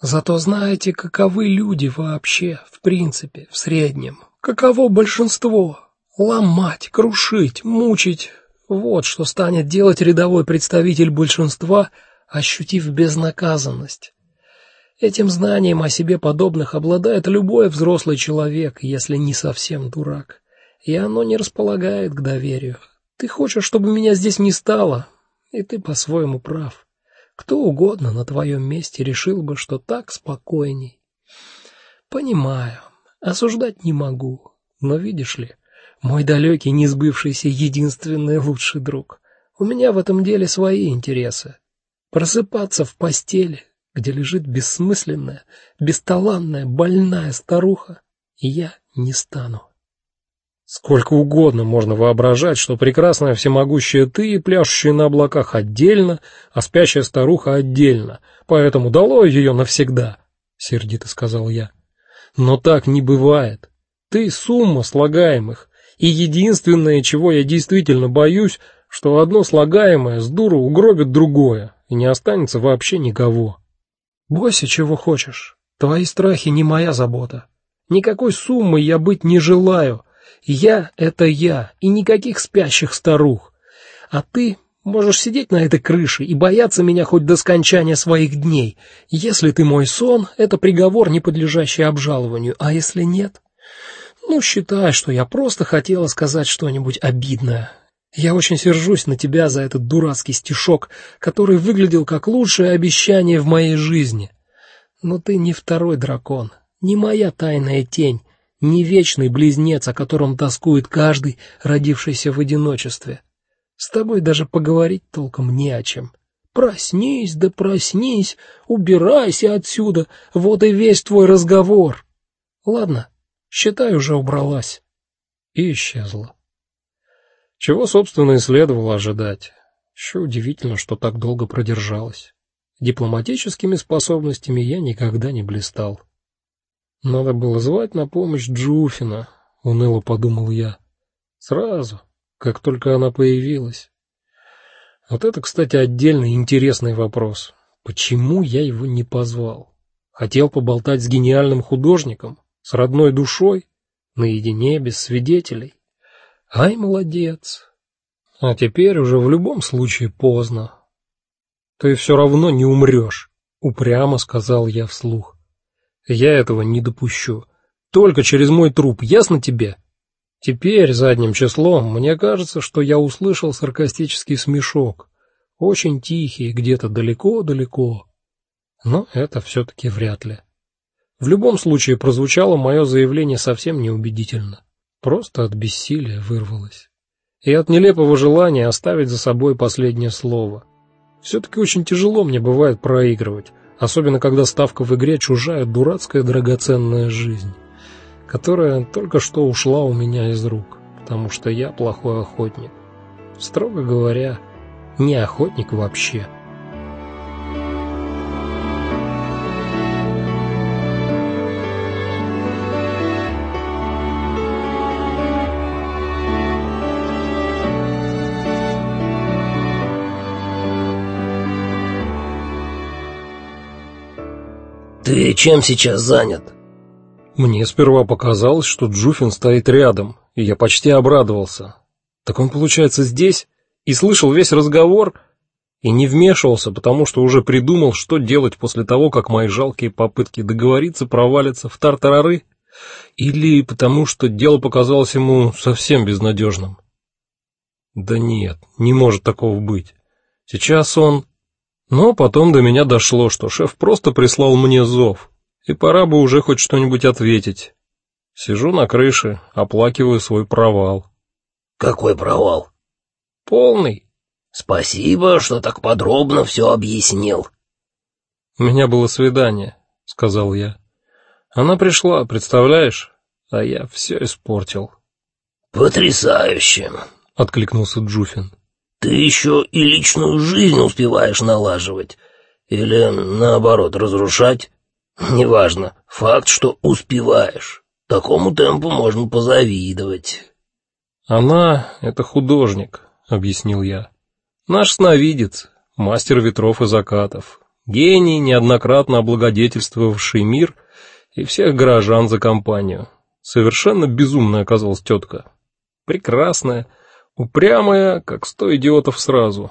Зато знаете, каковы люди вообще, в принципе, в среднем. Каково большинство? Ломать, крушить, мучить вот что станет делать рядовой представитель большинства, ощутив безнаказанность. Этим знанием о себе подобных обладает любой взрослый человек, если не совсем дурак. И оно не располагает к доверию. Ты хочешь, чтобы меня здесь не стало, и ты по-своему прав. Кто угодно на твоем месте решил бы, что так спокойней. Понимаю, осуждать не могу, но видишь ли, мой далекий, несбывшийся единственный лучший друг. У меня в этом деле свои интересы. Просыпаться в постели, где лежит бессмысленная, бесталанная, больная старуха, я не стану. Сколько угодно можно воображать, что прекрасная всемогущая ты, пляшущая на облаках отдельно, а спящая старуха отдельно. Поэтому дало ее навсегда, сердито сказал я. Но так не бывает. Ты сумма слагаемых, и единственное, чего я действительно боюсь, что одно слагаемое с дуру угробит другое, и не останется вообще никого. Бойся чего хочешь. Твои страхи не моя забота. Никакой суммы я быть не желаю. Я это я, и никаких спящих старух. А ты можешь сидеть на этой крыше и бояться меня хоть до скончания своих дней. Если ты мой сон, это приговор, не подлежащий обжалованию, а если нет, ну, считай, что я просто хотела сказать что-нибудь обидное. Я очень сержусь на тебя за этот дурацкий стишок, который выглядел как лучшее обещание в моей жизни. Но ты не второй дракон, не моя тайная тень, не вечный близнец, о котором тоскует каждый, родившийся в одиночестве. С тобой даже поговорить толком не о чем. Проснись, да проснись, убирайся отсюда. Вот и весь твой разговор. Ладно, считай, уже убралась. И исчезла. Чего, собственно, и следовало ожидать. Еще удивительно, что так долго продержалась. Дипломатическими способностями я никогда не блистал. Надо было звать на помощь Джуфина, уныло подумал я. Сразу, как только она появилась. Вот это, кстати, отдельный интересный вопрос. Почему я его не позвал? Хотел поболтать с гениальным художником, с родной душой, наедине без свидетелей. Ай, молодец. А теперь уже в любом случае поздно. Ты все равно не умрешь, упрямо сказал я вслух. Я этого не допущу. Только через мой труп, ясно тебе? Теперь задним числом мне кажется, что я услышал саркастический смешок, очень тихий, где-то далеко-далеко. Но это все таки вряд ли. В любом случае прозвучало мое заявление совсем неубедительно. Просто от бессилия вырвалось. И от нелепого желания оставить за собой последнее слово. все таки очень тяжело мне бывает проигрывать, особенно когда ставка в игре чужая дурацкая драгоценная жизнь, которая только что ушла у меня из рук, потому что я плохой охотник. Строго говоря, не охотник вообще. Ты чем сейчас занят? Мне сперва показалось, что Джуфин стоит рядом, и я почти обрадовался. Так он, получается, здесь и слышал весь разговор и не вмешивался, потому что уже придумал, что делать после того, как мои жалкие попытки договориться провалятся в тартарары, или потому что дело показалось ему совсем безнадежным. Да нет, не может такого быть. Сейчас он но потом до меня дошло, что шеф просто прислал мне зов, и пора бы уже хоть что-нибудь ответить. Сижу на крыше, оплакиваю свой провал. Какой провал? Полный. Спасибо, что так подробно все объяснил. У меня было свидание, сказал я. Она пришла, представляешь? А я все испортил. Потрясающе, откликнулся Джуфин. Ты еще и личную жизнь успеваешь налаживать или наоборот разрушать? Неважно, факт, что успеваешь. Такому темпу можно позавидовать. Она это художник, объяснил я. Наш сновидец, мастер ветров и закатов, Гений, неоднократно облагодетельствовавший мир и всех горожан за компанию. Совершенно безумная оказалась тетка. Прекрасная, упрямая, как сто идиотов сразу.